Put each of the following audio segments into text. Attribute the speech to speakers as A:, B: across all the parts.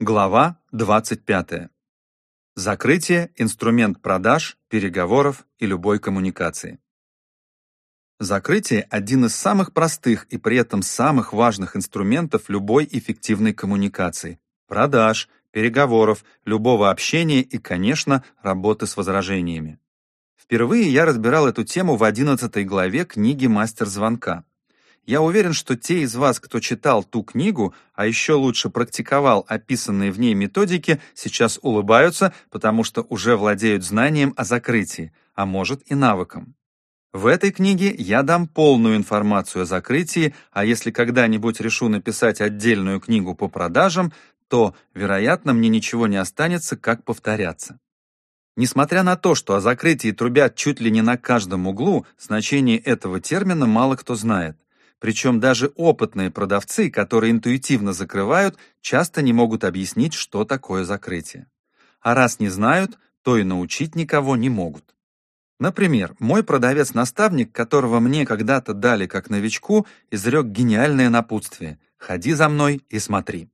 A: Глава 25. Закрытие – инструмент продаж, переговоров и любой коммуникации. Закрытие – один из самых простых и при этом самых важных инструментов любой эффективной коммуникации, продаж, переговоров, любого общения и, конечно, работы с возражениями. Впервые я разбирал эту тему в 11 главе книги «Мастер звонка». Я уверен, что те из вас, кто читал ту книгу, а еще лучше практиковал описанные в ней методики, сейчас улыбаются, потому что уже владеют знанием о закрытии, а может и навыком. В этой книге я дам полную информацию о закрытии, а если когда-нибудь решу написать отдельную книгу по продажам, то, вероятно, мне ничего не останется, как повторяться. Несмотря на то, что о закрытии трубят чуть ли не на каждом углу, значение этого термина мало кто знает. Причем даже опытные продавцы, которые интуитивно закрывают, часто не могут объяснить, что такое закрытие. А раз не знают, то и научить никого не могут. Например, мой продавец-наставник, которого мне когда-то дали как новичку, изрек гениальное напутствие «Ходи за мной и смотри».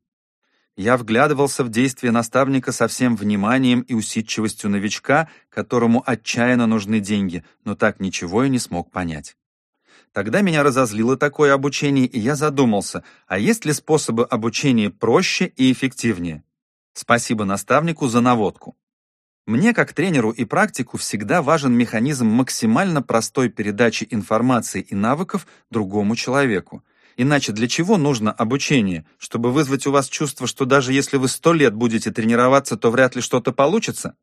A: Я вглядывался в действия наставника со всем вниманием и усидчивостью новичка, которому отчаянно нужны деньги, но так ничего и не смог понять. Тогда меня разозлило такое обучение, и я задумался, а есть ли способы обучения проще и эффективнее? Спасибо наставнику за наводку. Мне, как тренеру и практику, всегда важен механизм максимально простой передачи информации и навыков другому человеку. Иначе для чего нужно обучение? Чтобы вызвать у вас чувство, что даже если вы сто лет будете тренироваться, то вряд ли что-то получится?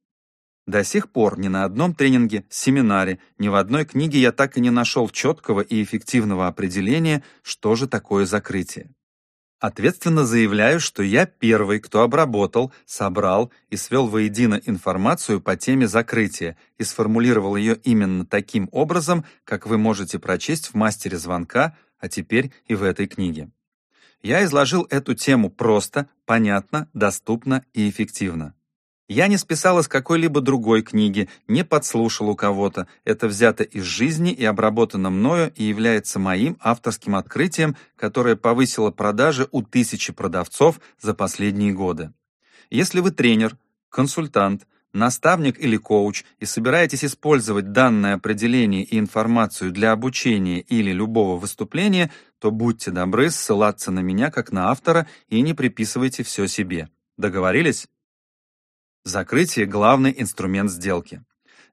A: До сих пор ни на одном тренинге, семинаре, ни в одной книге я так и не нашел четкого и эффективного определения, что же такое закрытие. Ответственно заявляю, что я первый, кто обработал, собрал и свел воедино информацию по теме закрытия и сформулировал ее именно таким образом, как вы можете прочесть в «Мастере звонка», а теперь и в этой книге. Я изложил эту тему просто, понятно, доступно и эффективно. Я не списал из какой-либо другой книги, не подслушал у кого-то. Это взято из жизни и обработано мною и является моим авторским открытием, которое повысило продажи у тысячи продавцов за последние годы. Если вы тренер, консультант, наставник или коуч и собираетесь использовать данное определение и информацию для обучения или любого выступления, то будьте добры ссылаться на меня как на автора и не приписывайте все себе. Договорились? Закрытие – главный инструмент сделки.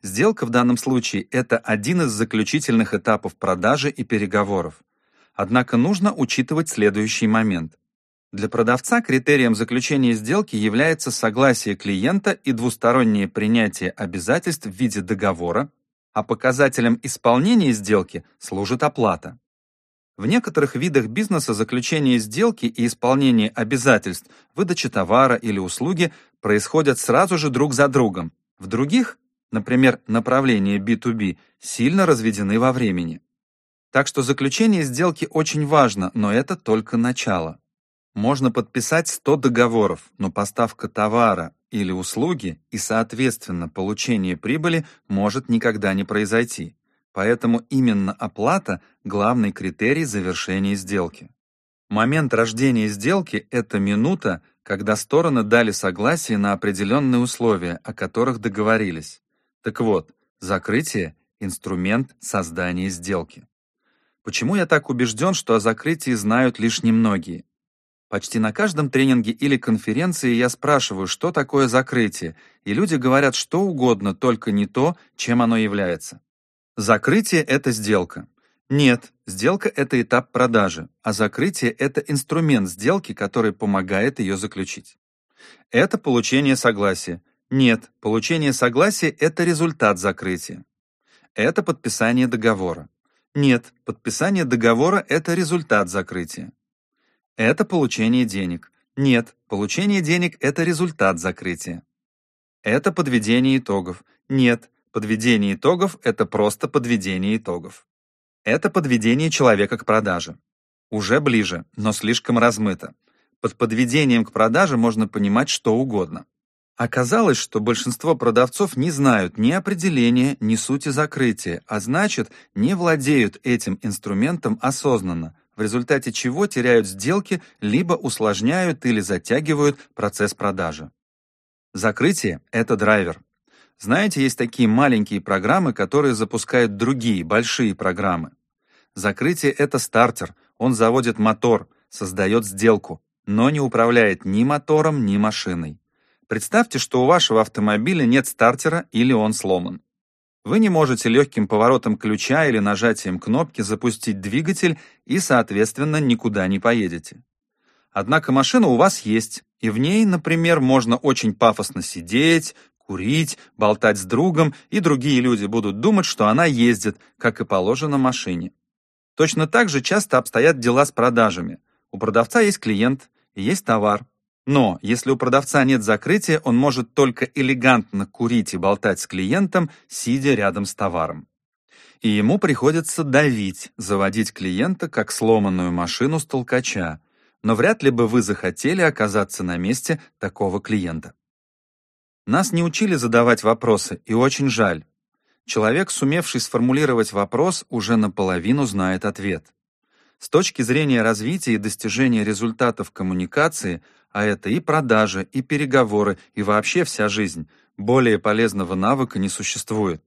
A: Сделка в данном случае – это один из заключительных этапов продажи и переговоров. Однако нужно учитывать следующий момент. Для продавца критерием заключения сделки является согласие клиента и двустороннее принятие обязательств в виде договора, а показателем исполнения сделки служит оплата. В некоторых видах бизнеса заключение сделки и исполнение обязательств, выдача товара или услуги происходят сразу же друг за другом. В других, например, направления B2B, сильно разведены во времени. Так что заключение сделки очень важно, но это только начало. Можно подписать 100 договоров, но поставка товара или услуги и, соответственно, получение прибыли может никогда не произойти. Поэтому именно оплата – главный критерий завершения сделки. Момент рождения сделки – это минута, когда стороны дали согласие на определенные условия, о которых договорились. Так вот, закрытие – инструмент создания сделки. Почему я так убежден, что о закрытии знают лишь немногие? Почти на каждом тренинге или конференции я спрашиваю, что такое закрытие, и люди говорят что угодно, только не то, чем оно является. Закрытие – это сделка. Нет, сделка – это этап продажи, а закрытие – это инструмент сделки, который помогает ее заключить. Это получение согласия. Нет, получение согласия – это результат закрытия. Это подписание договора. Нет, подписание договора – это результат закрытия. Это получение денег. Нет, получение денег – это результат закрытия. Это подведение итогов. Нет, Подведение итогов – это просто подведение итогов. Это подведение человека к продаже. Уже ближе, но слишком размыто. Под подведением к продаже можно понимать что угодно. Оказалось, что большинство продавцов не знают ни определения, ни сути закрытия, а значит, не владеют этим инструментом осознанно, в результате чего теряют сделки, либо усложняют или затягивают процесс продажи. Закрытие — это драйвер. Знаете, есть такие маленькие программы, которые запускают другие, большие программы. Закрытие — это стартер, он заводит мотор, создает сделку, но не управляет ни мотором, ни машиной. Представьте, что у вашего автомобиля нет стартера или он сломан. Вы не можете легким поворотом ключа или нажатием кнопки запустить двигатель и, соответственно, никуда не поедете. Однако машина у вас есть, и в ней, например, можно очень пафосно сидеть, курить, болтать с другом, и другие люди будут думать, что она ездит, как и положено машине. Точно так же часто обстоят дела с продажами. У продавца есть клиент, есть товар. Но если у продавца нет закрытия, он может только элегантно курить и болтать с клиентом, сидя рядом с товаром. И ему приходится давить, заводить клиента как сломанную машину с толкача, но вряд ли бы вы захотели оказаться на месте такого клиента. Нас не учили задавать вопросы, и очень жаль. Человек, сумевший сформулировать вопрос, уже наполовину знает ответ. С точки зрения развития и достижения результатов коммуникации, а это и продажи, и переговоры, и вообще вся жизнь, более полезного навыка не существует.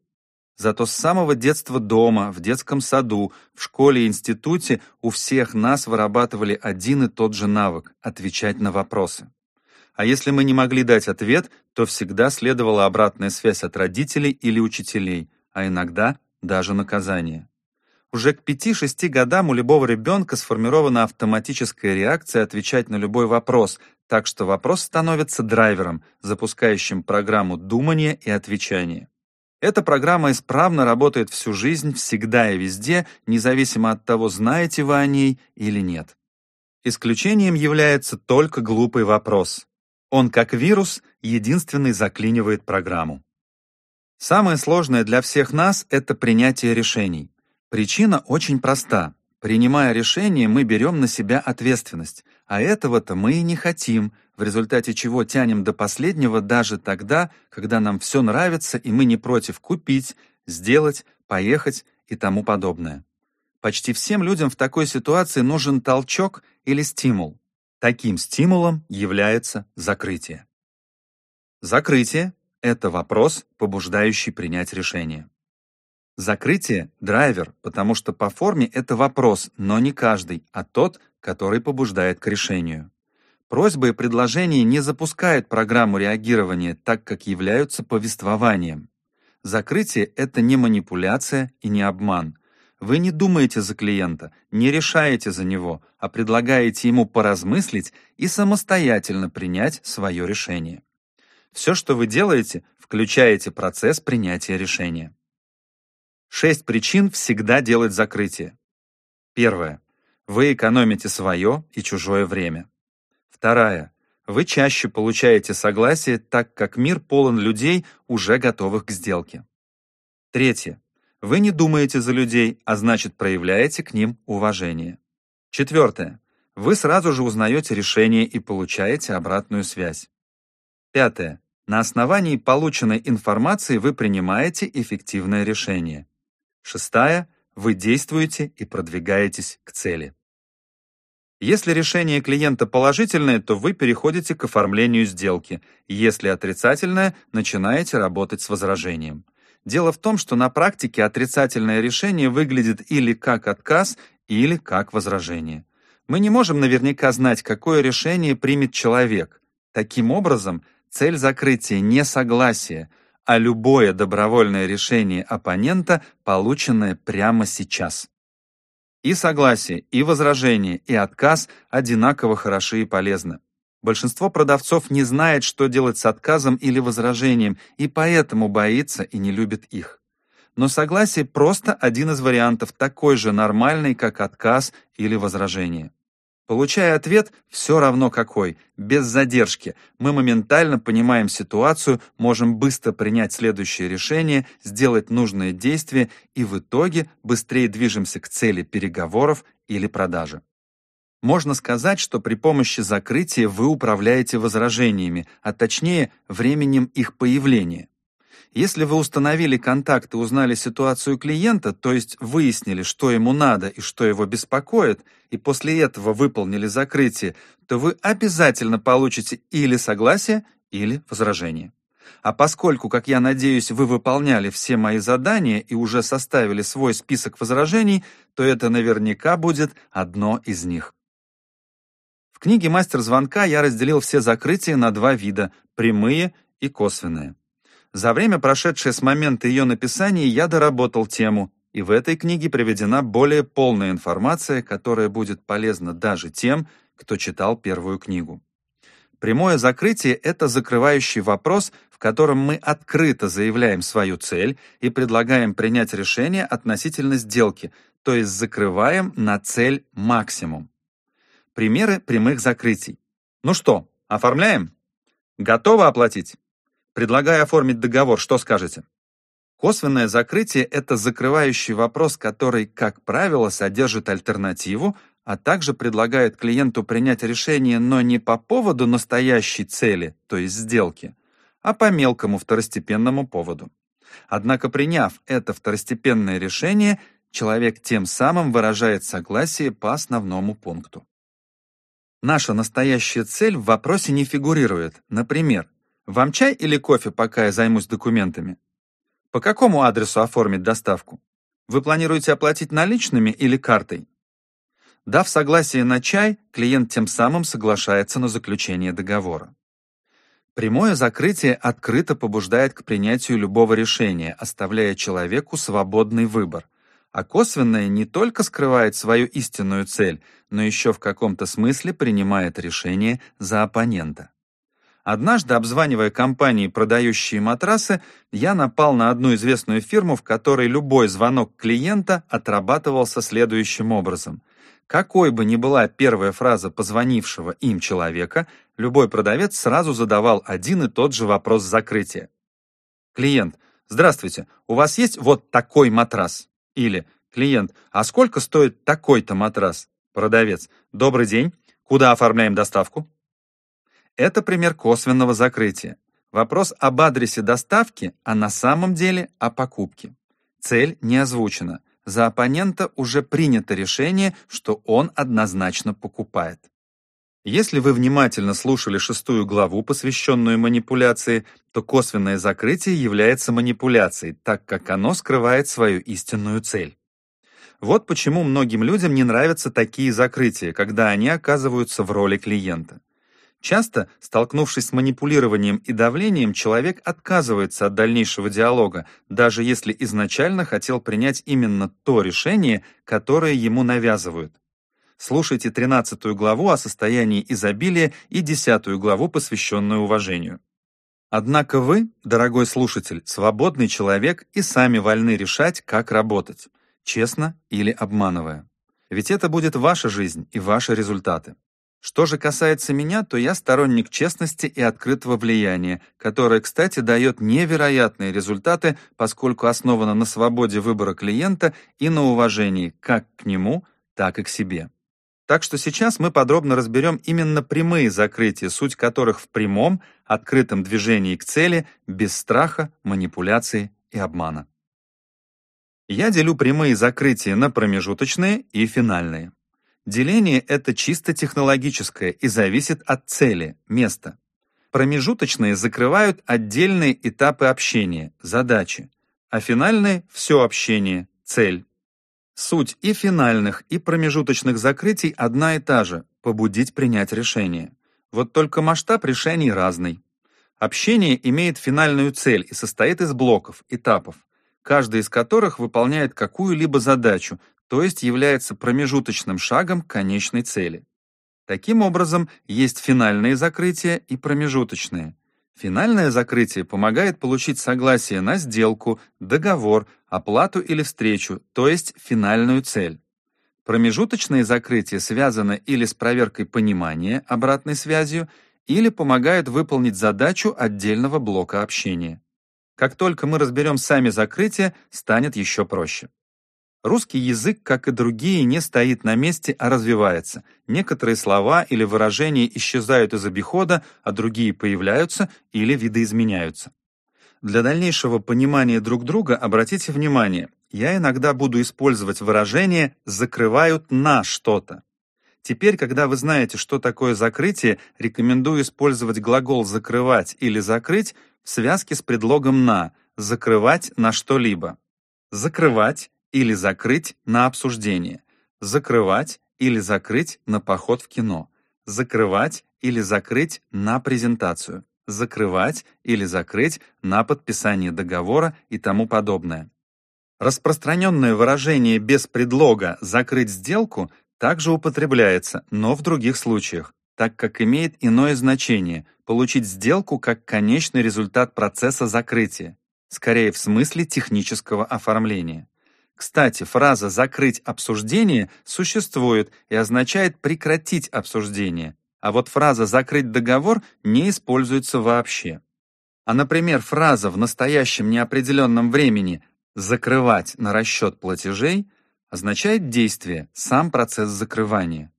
A: Зато с самого детства дома, в детском саду, в школе и институте у всех нас вырабатывали один и тот же навык — отвечать на вопросы. А если мы не могли дать ответ, то всегда следовала обратная связь от родителей или учителей, а иногда даже наказание. Уже к 5-6 годам у любого ребенка сформирована автоматическая реакция отвечать на любой вопрос, так что вопрос становится драйвером, запускающим программу думания и отвечания. Эта программа исправно работает всю жизнь, всегда и везде, независимо от того, знаете вы о ней или нет. Исключением является только глупый вопрос. Он, как вирус, единственный заклинивает программу. Самое сложное для всех нас — это принятие решений. Причина очень проста. Принимая решение, мы берем на себя ответственность, а этого-то мы и не хотим, в результате чего тянем до последнего даже тогда, когда нам все нравится и мы не против купить, сделать, поехать и тому подобное. Почти всем людям в такой ситуации нужен толчок или стимул. Таким стимулом является закрытие. Закрытие — это вопрос, побуждающий принять решение. Закрытие — драйвер, потому что по форме это вопрос, но не каждый, а тот, который побуждает к решению. Просьбы и предложения не запускают программу реагирования, так как являются повествованием. Закрытие — это не манипуляция и не обман. Вы не думаете за клиента, не решаете за него, а предлагаете ему поразмыслить и самостоятельно принять свое решение. Все, что вы делаете, включаете процесс принятия решения. Шесть причин всегда делать закрытие. Первое. Вы экономите свое и чужое время. Вторая. Вы чаще получаете согласие, так как мир полон людей, уже готовых к сделке. Третье. Вы не думаете за людей, а значит проявляете к ним уважение. Четвертое. Вы сразу же узнаете решение и получаете обратную связь. Пятое. На основании полученной информации вы принимаете эффективное решение. Шестая. Вы действуете и продвигаетесь к цели. Если решение клиента положительное, то вы переходите к оформлению сделки. Если отрицательное, начинаете работать с возражением. Дело в том, что на практике отрицательное решение выглядит или как отказ, или как возражение. Мы не можем наверняка знать, какое решение примет человек. Таким образом, цель закрытия не согласие, а любое добровольное решение оппонента, полученное прямо сейчас. И согласие, и возражение, и отказ одинаково хороши и полезны. Большинство продавцов не знает, что делать с отказом или возражением, и поэтому боится и не любит их. Но согласие просто один из вариантов, такой же нормальный, как отказ или возражение. Получая ответ, все равно какой, без задержки, мы моментально понимаем ситуацию, можем быстро принять следующее решение, сделать нужное действие и в итоге быстрее движемся к цели переговоров или продажи. Можно сказать, что при помощи закрытия вы управляете возражениями, а точнее временем их появления. Если вы установили контакт и узнали ситуацию клиента, то есть выяснили, что ему надо и что его беспокоит, и после этого выполнили закрытие, то вы обязательно получите или согласие, или возражение. А поскольку, как я надеюсь, вы выполняли все мои задания и уже составили свой список возражений, то это наверняка будет одно из них. Книге «Мастер звонка» я разделил все закрытия на два вида – прямые и косвенные. За время, прошедшее с момента ее написания, я доработал тему, и в этой книге приведена более полная информация, которая будет полезна даже тем, кто читал первую книгу. Прямое закрытие – это закрывающий вопрос, в котором мы открыто заявляем свою цель и предлагаем принять решение относительно сделки, то есть закрываем на цель максимум. Примеры прямых закрытий. Ну что, оформляем? Готовы оплатить? Предлагаю оформить договор, что скажете? Косвенное закрытие – это закрывающий вопрос, который, как правило, содержит альтернативу, а также предлагает клиенту принять решение, но не по поводу настоящей цели, то есть сделки, а по мелкому второстепенному поводу. Однако, приняв это второстепенное решение, человек тем самым выражает согласие по основному пункту. Наша настоящая цель в вопросе не фигурирует. Например, вам чай или кофе, пока я займусь документами? По какому адресу оформить доставку? Вы планируете оплатить наличными или картой? Дав согласие на чай, клиент тем самым соглашается на заключение договора. Прямое закрытие открыто побуждает к принятию любого решения, оставляя человеку свободный выбор. А косвенное не только скрывает свою истинную цель, но еще в каком-то смысле принимает решение за оппонента. Однажды, обзванивая компании, продающие матрасы, я напал на одну известную фирму, в которой любой звонок клиента отрабатывался следующим образом. Какой бы ни была первая фраза позвонившего им человека, любой продавец сразу задавал один и тот же вопрос закрытия. Клиент, здравствуйте, у вас есть вот такой матрас? Или клиент, а сколько стоит такой-то матрас? Продавец, добрый день, куда оформляем доставку? Это пример косвенного закрытия. Вопрос об адресе доставки, а на самом деле о покупке. Цель не озвучена – за оппонента уже принято решение, что он однозначно покупает. Если вы внимательно слушали шестую главу, посвященную манипуляции, то косвенное закрытие является манипуляцией, так как оно скрывает свою истинную цель. Вот почему многим людям не нравятся такие закрытия, когда они оказываются в роли клиента. Часто, столкнувшись с манипулированием и давлением, человек отказывается от дальнейшего диалога, даже если изначально хотел принять именно то решение, которое ему навязывают. Слушайте 13 главу о состоянии изобилия и 10 главу, посвященную уважению. Однако вы, дорогой слушатель, свободный человек и сами вольны решать, как работать, честно или обманывая. Ведь это будет ваша жизнь и ваши результаты. Что же касается меня, то я сторонник честности и открытого влияния, которое, кстати, дает невероятные результаты, поскольку основано на свободе выбора клиента и на уважении как к нему, так и к себе. Так что сейчас мы подробно разберем именно прямые закрытия, суть которых в прямом, открытом движении к цели, без страха, манипуляции и обмана. Я делю прямые закрытия на промежуточные и финальные. Деление — это чисто технологическое и зависит от цели, места. Промежуточные закрывают отдельные этапы общения, задачи, а финальные — все общение, цель. Суть и финальных, и промежуточных закрытий одна и та же — побудить принять решение. Вот только масштаб решений разный. Общение имеет финальную цель и состоит из блоков, этапов, каждый из которых выполняет какую-либо задачу, то есть является промежуточным шагом к конечной цели. Таким образом, есть финальные закрытия и промежуточные. Финальное закрытие помогает получить согласие на сделку, договор, оплату или встречу, то есть финальную цель. Промежуточные закрытия связаны или с проверкой понимания, обратной связью, или помогают выполнить задачу отдельного блока общения. Как только мы разберем сами закрытия, станет еще проще. Русский язык, как и другие, не стоит на месте, а развивается. Некоторые слова или выражения исчезают из обихода, а другие появляются или видоизменяются. Для дальнейшего понимания друг друга обратите внимание, я иногда буду использовать выражение «закрывают на что-то». Теперь, когда вы знаете, что такое закрытие, рекомендую использовать глагол «закрывать» или «закрыть» в связке с предлогом «на», закрывать на что-либо. Закрывать или закрыть на обсуждение. Закрывать или закрыть на поход в кино. Закрывать или закрыть на презентацию. Закрывать или закрыть на подписание договора и тому подобное. Распространенное выражение без предлога «закрыть сделку» также употребляется, но в других случаях, так как имеет иное значение – получить сделку как конечный результат процесса закрытия, скорее в смысле технического оформления. Кстати, фраза «закрыть обсуждение» существует и означает «прекратить обсуждение», а вот фраза «закрыть договор» не используется вообще. А, например, фраза в настоящем неопределенном времени «закрывать на расчет платежей» означает действие, сам процесс закрывания.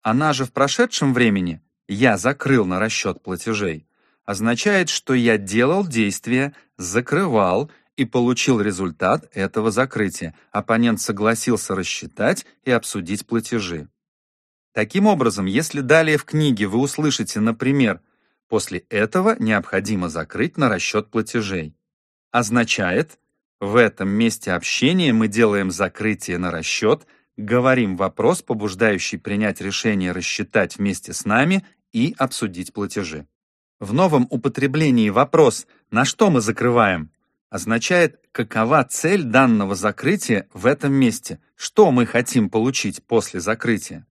A: Она же в прошедшем времени «я закрыл на расчет платежей» означает, что я делал действие, закрывал и получил результат этого закрытия. Оппонент согласился рассчитать и обсудить платежи. Таким образом, если далее в книге вы услышите, например, «после этого необходимо закрыть на расчет платежей», означает, в этом месте общения мы делаем закрытие на расчет, говорим вопрос, побуждающий принять решение рассчитать вместе с нами и обсудить платежи. В новом употреблении вопрос «на что мы закрываем?» Означает, какова цель данного закрытия в этом месте, что мы хотим получить после закрытия.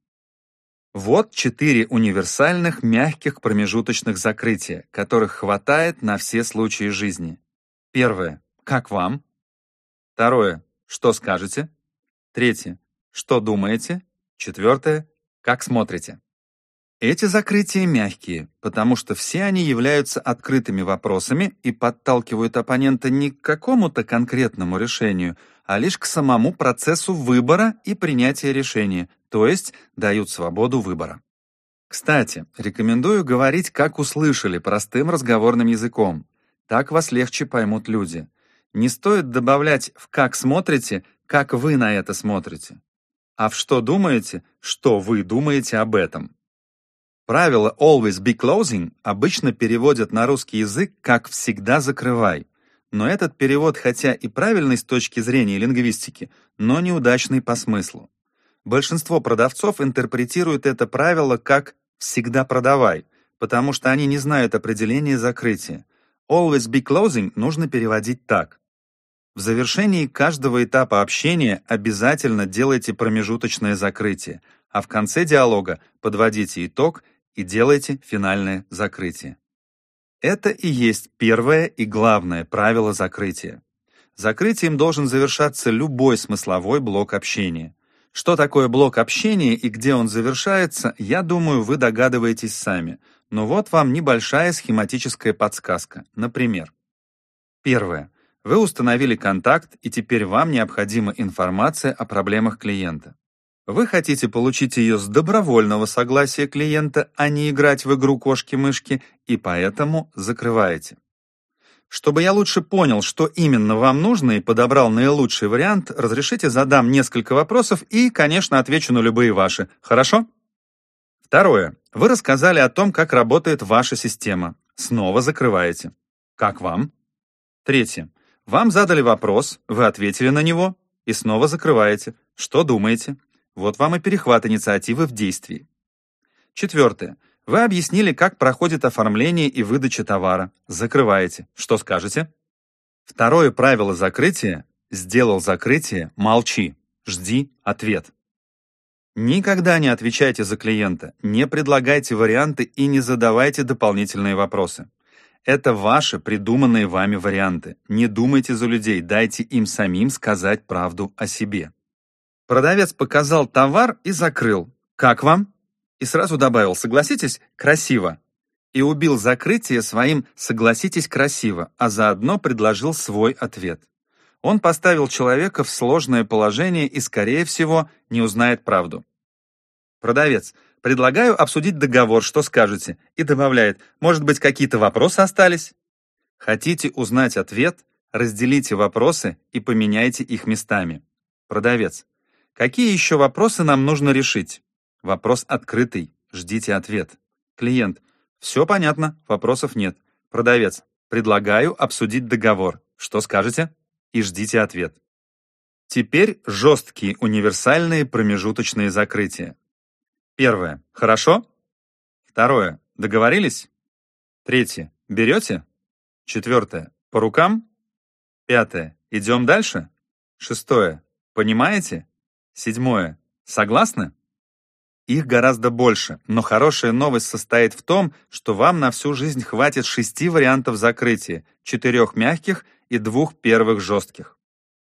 A: Вот четыре универсальных мягких промежуточных закрытия, которых хватает на все случаи жизни. Первое. Как вам? Второе. Что скажете? Третье. Что думаете? Четвертое. Как смотрите? Эти закрытия мягкие, потому что все они являются открытыми вопросами и подталкивают оппонента не к какому-то конкретному решению, а лишь к самому процессу выбора и принятия решения, то есть дают свободу выбора. Кстати, рекомендую говорить, как услышали, простым разговорным языком. Так вас легче поймут люди. Не стоит добавлять в «как смотрите», «как вы на это смотрите», а в «что думаете», «что вы думаете об этом». Правило «always be closing» обычно переводят на русский язык как «всегда закрывай». Но этот перевод, хотя и правильный с точки зрения лингвистики, но неудачный по смыслу. Большинство продавцов интерпретируют это правило как «всегда продавай», потому что они не знают определения закрытия. «Always be closing» нужно переводить так. В завершении каждого этапа общения обязательно делайте промежуточное закрытие, а в конце диалога подводите итог – и делайте финальное закрытие. Это и есть первое и главное правило закрытия. Закрытием должен завершаться любой смысловой блок общения. Что такое блок общения и где он завершается, я думаю, вы догадываетесь сами. Но вот вам небольшая схематическая подсказка. Например, первое. Вы установили контакт, и теперь вам необходима информация о проблемах клиента. Вы хотите получить ее с добровольного согласия клиента, а не играть в игру кошки-мышки, и поэтому закрываете. Чтобы я лучше понял, что именно вам нужно и подобрал наилучший вариант, разрешите задам несколько вопросов и, конечно, отвечу на любые ваши. Хорошо? Второе. Вы рассказали о том, как работает ваша система. Снова закрываете. Как вам? Третье. Вам задали вопрос, вы ответили на него и снова закрываете. Что думаете? Вот вам и перехват инициативы в действии. Четвертое. Вы объяснили, как проходит оформление и выдача товара. Закрываете. Что скажете? Второе правило закрытия – сделал закрытие, молчи, жди ответ. Никогда не отвечайте за клиента, не предлагайте варианты и не задавайте дополнительные вопросы. Это ваши придуманные вами варианты. Не думайте за людей, дайте им самим сказать правду о себе. Продавец показал товар и закрыл. «Как вам?» И сразу добавил «Согласитесь? Красиво». И убил закрытие своим «Согласитесь красиво», а заодно предложил свой ответ. Он поставил человека в сложное положение и, скорее всего, не узнает правду. Продавец. Предлагаю обсудить договор, что скажете? И добавляет, может быть, какие-то вопросы остались? Хотите узнать ответ? Разделите вопросы и поменяйте их местами. Продавец. Какие еще вопросы нам нужно решить? Вопрос открытый. Ждите ответ. Клиент. Все понятно, вопросов нет. Продавец. Предлагаю обсудить договор. Что скажете? И ждите ответ. Теперь жесткие универсальные промежуточные закрытия. Первое. Хорошо? Второе. Договорились? Третье. Берете? Четвертое. По рукам? Пятое. Идем дальше? Шестое. Понимаете? Седьмое. Согласны? Их гораздо больше, но хорошая новость состоит в том, что вам на всю жизнь хватит шести вариантов закрытия, четырех мягких и двух первых жестких.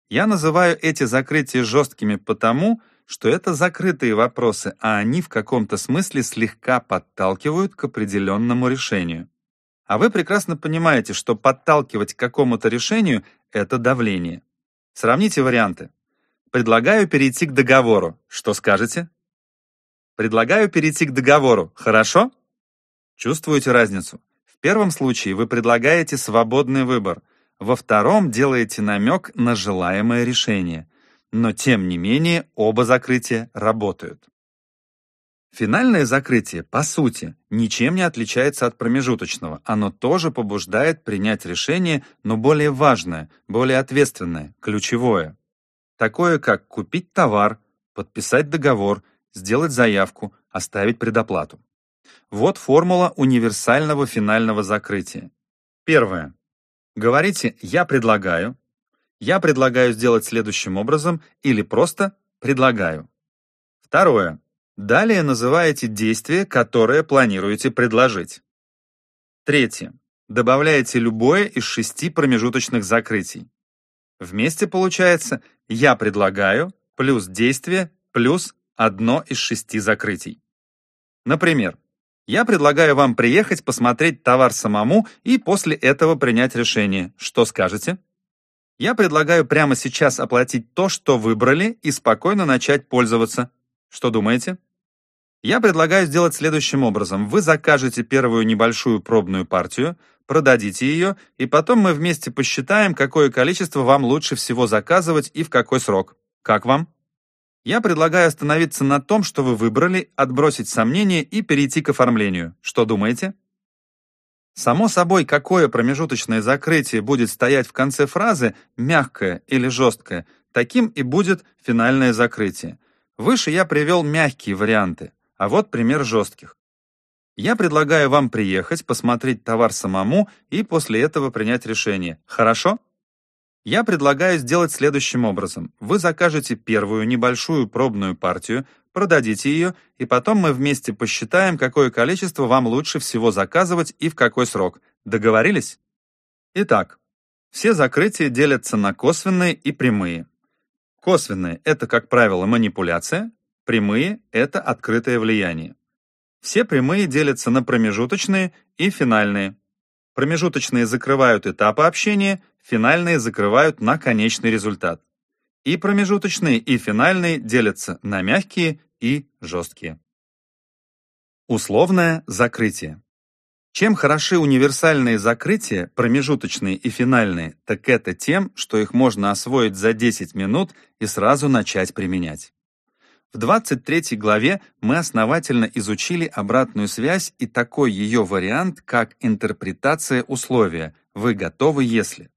A: Я называю эти закрытия жесткими потому, что это закрытые вопросы, а они в каком-то смысле слегка подталкивают к определенному решению. А вы прекрасно понимаете, что подталкивать к какому-то решению – это давление. Сравните варианты. Предлагаю перейти к договору. Что скажете? Предлагаю перейти к договору. Хорошо? Чувствуете разницу? В первом случае вы предлагаете свободный выбор. Во втором делаете намек на желаемое решение. Но тем не менее оба закрытия работают. Финальное закрытие, по сути, ничем не отличается от промежуточного. Оно тоже побуждает принять решение, но более важное, более ответственное, ключевое. Такое, как купить товар, подписать договор – сделать заявку, оставить предоплату. Вот формула универсального финального закрытия. Первое. Говорите «я предлагаю», «я предлагаю сделать следующим образом» или просто «предлагаю». Второе. Далее называете действие, которое планируете предложить. Третье. Добавляете любое из шести промежуточных закрытий. Вместе получается «я предлагаю» плюс действие плюс одно из шести закрытий. Например, я предлагаю вам приехать посмотреть товар самому и после этого принять решение. Что скажете? Я предлагаю прямо сейчас оплатить то, что выбрали, и спокойно начать пользоваться. Что думаете? Я предлагаю сделать следующим образом. Вы закажете первую небольшую пробную партию, продадите ее, и потом мы вместе посчитаем, какое количество вам лучше всего заказывать и в какой срок. Как вам? Я предлагаю остановиться на том, что вы выбрали, отбросить сомнения и перейти к оформлению. Что думаете? Само собой, какое промежуточное закрытие будет стоять в конце фразы, мягкое или жесткое, таким и будет финальное закрытие. Выше я привел мягкие варианты, а вот пример жестких. Я предлагаю вам приехать, посмотреть товар самому и после этого принять решение. Хорошо? Я предлагаю сделать следующим образом. Вы закажете первую небольшую пробную партию, продадите ее, и потом мы вместе посчитаем, какое количество вам лучше всего заказывать и в какой срок. Договорились? Итак, все закрытия делятся на косвенные и прямые. Косвенные – это, как правило, манипуляция, прямые – это открытое влияние. Все прямые делятся на промежуточные и финальные. Промежуточные закрывают этапы общения, финальные закрывают на конечный результат. И промежуточные, и финальные делятся на мягкие и жесткие. Условное закрытие. Чем хороши универсальные закрытия, промежуточные и финальные, так это тем, что их можно освоить за 10 минут и сразу начать применять. В 23 главе мы основательно изучили обратную связь и такой ее вариант, как интерпретация условия «вы готовы, если».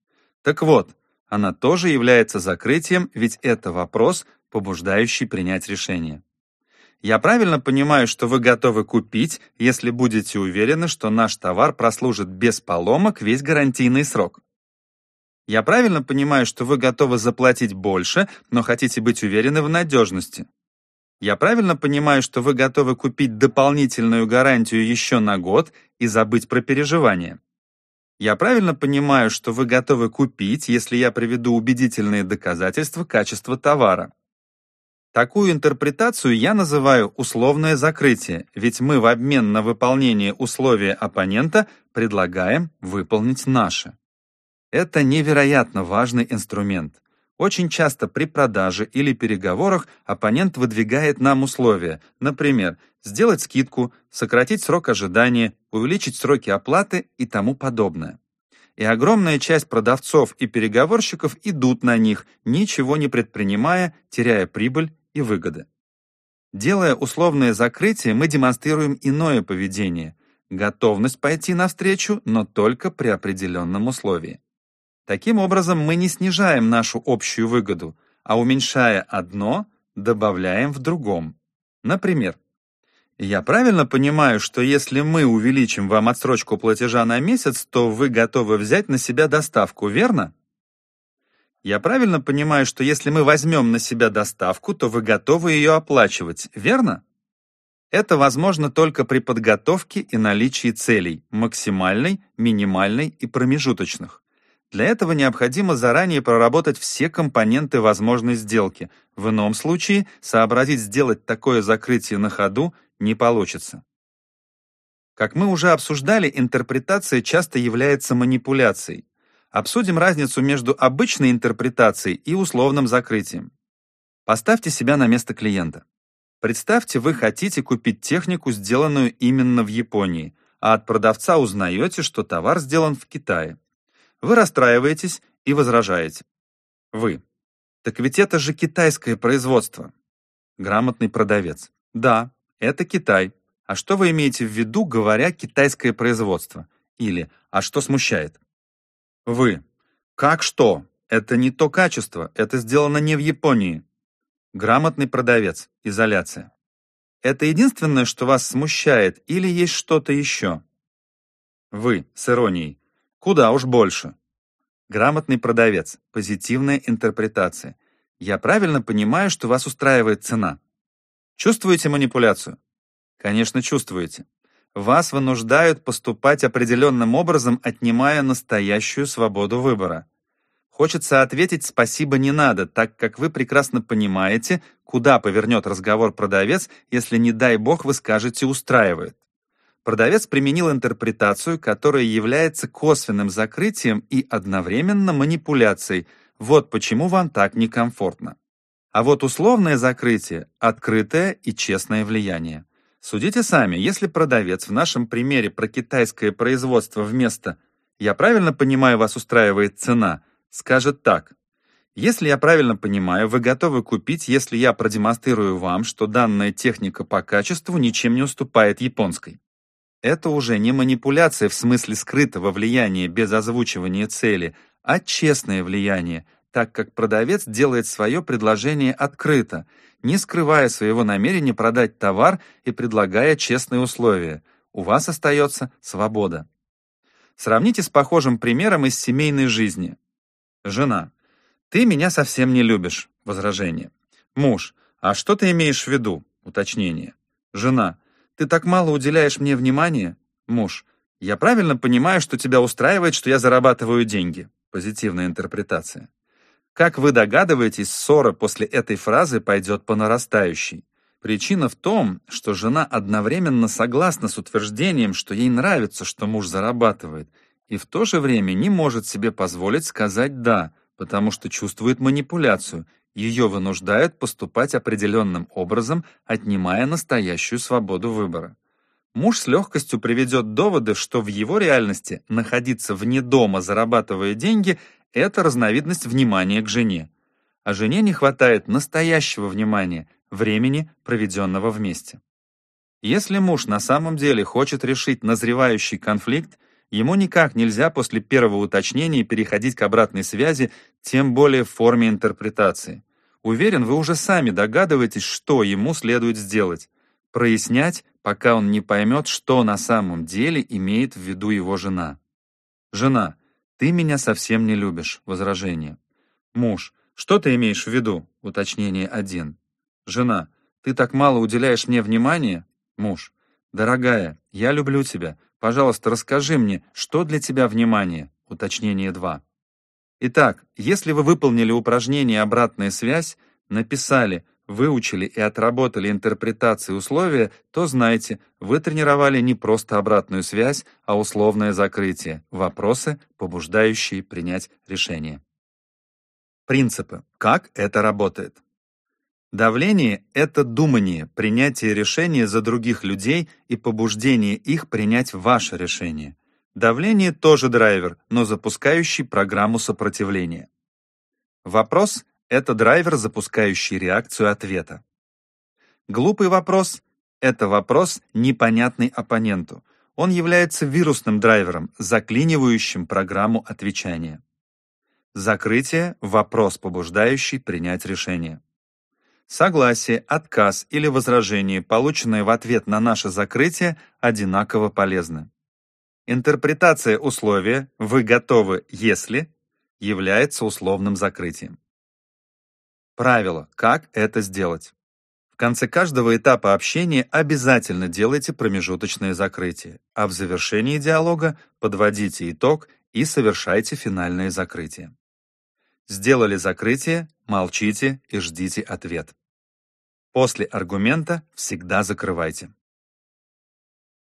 A: Так вот, она тоже является закрытием, ведь это вопрос, побуждающий принять решение. Я правильно понимаю, что вы готовы купить, если будете уверены, что наш товар прослужит без поломок весь гарантийный срок? Я правильно понимаю, что вы готовы заплатить больше, но хотите быть уверены в надежности? Я правильно понимаю, что вы готовы купить дополнительную гарантию еще на год и забыть про переживания? Я правильно понимаю, что вы готовы купить, если я приведу убедительные доказательства качества товара? Такую интерпретацию я называю условное закрытие, ведь мы в обмен на выполнение условия оппонента предлагаем выполнить наше. Это невероятно важный инструмент. Очень часто при продаже или переговорах оппонент выдвигает нам условия, например, сделать скидку, сократить срок ожидания, увеличить сроки оплаты и тому подобное. и огромная часть продавцов и переговорщиков идут на них, ничего не предпринимая, теряя прибыль и выгоды. Делая условное закрытие, мы демонстрируем иное поведение – готовность пойти навстречу, но только при определенном условии. Таким образом, мы не снижаем нашу общую выгоду, а уменьшая одно, добавляем в другом. Например, я правильно понимаю, что если мы увеличим вам отсрочку платежа на месяц, то вы готовы взять на себя доставку, верно? Я правильно понимаю, что если мы возьмем на себя доставку, то вы готовы ее оплачивать, верно? Это возможно только при подготовке и наличии целей – максимальной, минимальной и промежуточных. Для этого необходимо заранее проработать все компоненты возможной сделки. В ином случае сообразить сделать такое закрытие на ходу не получится. Как мы уже обсуждали, интерпретация часто является манипуляцией. Обсудим разницу между обычной интерпретацией и условным закрытием. Поставьте себя на место клиента. Представьте, вы хотите купить технику, сделанную именно в Японии, а от продавца узнаете, что товар сделан в Китае. Вы расстраиваетесь и возражаете. Вы. Так ведь это же китайское производство. Грамотный продавец. Да, это Китай. А что вы имеете в виду, говоря «китайское производство»? Или «а что смущает»? Вы. Как что? Это не то качество, это сделано не в Японии. Грамотный продавец. Изоляция. Это единственное, что вас смущает, или есть что-то еще? Вы, с иронией. Куда уж больше. Грамотный продавец. Позитивная интерпретация. Я правильно понимаю, что вас устраивает цена? Чувствуете манипуляцию? Конечно, чувствуете. Вас вынуждают поступать определенным образом, отнимая настоящую свободу выбора. Хочется ответить «спасибо не надо», так как вы прекрасно понимаете, куда повернет разговор продавец, если, не дай бог, вы скажете «устраивает». Продавец применил интерпретацию, которая является косвенным закрытием и одновременно манипуляцией. Вот почему вам так некомфортно. А вот условное закрытие – открытое и честное влияние. Судите сами, если продавец в нашем примере про китайское производство вместо «я правильно понимаю, вас устраивает цена» скажет так. Если я правильно понимаю, вы готовы купить, если я продемонстрирую вам, что данная техника по качеству ничем не уступает японской. Это уже не манипуляция в смысле скрытого влияния без озвучивания цели, а честное влияние, так как продавец делает свое предложение открыто, не скрывая своего намерения продать товар и предлагая честные условия. У вас остается свобода. Сравните с похожим примером из семейной жизни. Жена. «Ты меня совсем не любишь». Возражение. Муж. «А что ты имеешь в виду?» Уточнение. Жена. «Ты так мало уделяешь мне внимания?» Муж. «Я правильно понимаю, что тебя устраивает, что я зарабатываю деньги?» Позитивная интерпретация. Как вы догадываетесь, ссора после этой фразы пойдет по нарастающей. Причина в том, что жена одновременно согласна с утверждением, что ей нравится, что муж зарабатывает, и в то же время не может себе позволить сказать «да», потому что чувствует манипуляцию, ее вынуждают поступать определенным образом, отнимая настоящую свободу выбора. Муж с легкостью приведет доводы, что в его реальности находиться вне дома, зарабатывая деньги, это разновидность внимания к жене. А жене не хватает настоящего внимания, времени, проведенного вместе. Если муж на самом деле хочет решить назревающий конфликт, ему никак нельзя после первого уточнения переходить к обратной связи, тем более в форме интерпретации. Уверен, вы уже сами догадываетесь, что ему следует сделать. Прояснять, пока он не поймет, что на самом деле имеет в виду его жена. Жена. «Ты меня совсем не любишь» — возражение. Муж. «Что ты имеешь в виду?» — уточнение один. Жена. «Ты так мало уделяешь мне внимания?» Муж. «Дорогая, я люблю тебя. Пожалуйста, расскажи мне, что для тебя внимание?» Уточнение 2. Итак, если вы выполнили упражнение «Обратная связь», написали выучили и отработали интерпретации условия, то знайте, вы тренировали не просто обратную связь, а условное закрытие, вопросы, побуждающие принять решение. Принципы. Как это работает? Давление — это думание, принятие решения за других людей и побуждение их принять ваше решение. Давление тоже драйвер, но запускающий программу сопротивления. Вопрос — это драйвер, запускающий реакцию ответа. Глупый вопрос — это вопрос, непонятный оппоненту. Он является вирусным драйвером, заклинивающим программу отвечания. Закрытие — вопрос, побуждающий принять решение. Согласие, отказ или возражение, полученные в ответ на наше закрытие, одинаково полезны. Интерпретация условия «вы готовы, если» является условным закрытием. Правило, как это сделать. В конце каждого этапа общения обязательно делайте промежуточное закрытие, а в завершении диалога подводите итог и совершайте финальное закрытие. Сделали закрытие, молчите и ждите ответ. После аргумента всегда закрывайте.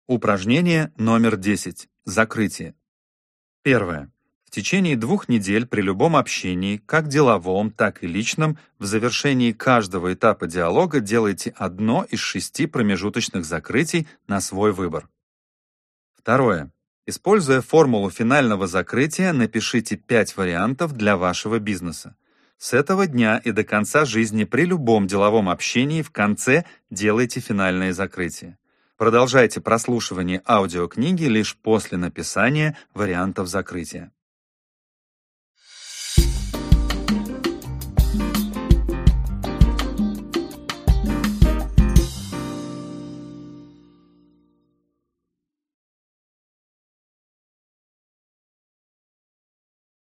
A: Упражнение номер 10. Закрытие. Первое. В течение двух недель при любом общении, как деловом, так и личном, в завершении каждого этапа диалога делайте одно из шести промежуточных закрытий на свой выбор. Второе. Используя формулу финального закрытия, напишите пять вариантов для вашего бизнеса. С этого дня и до конца жизни при любом деловом общении в конце делайте финальное закрытие. Продолжайте прослушивание аудиокниги лишь после написания вариантов закрытия.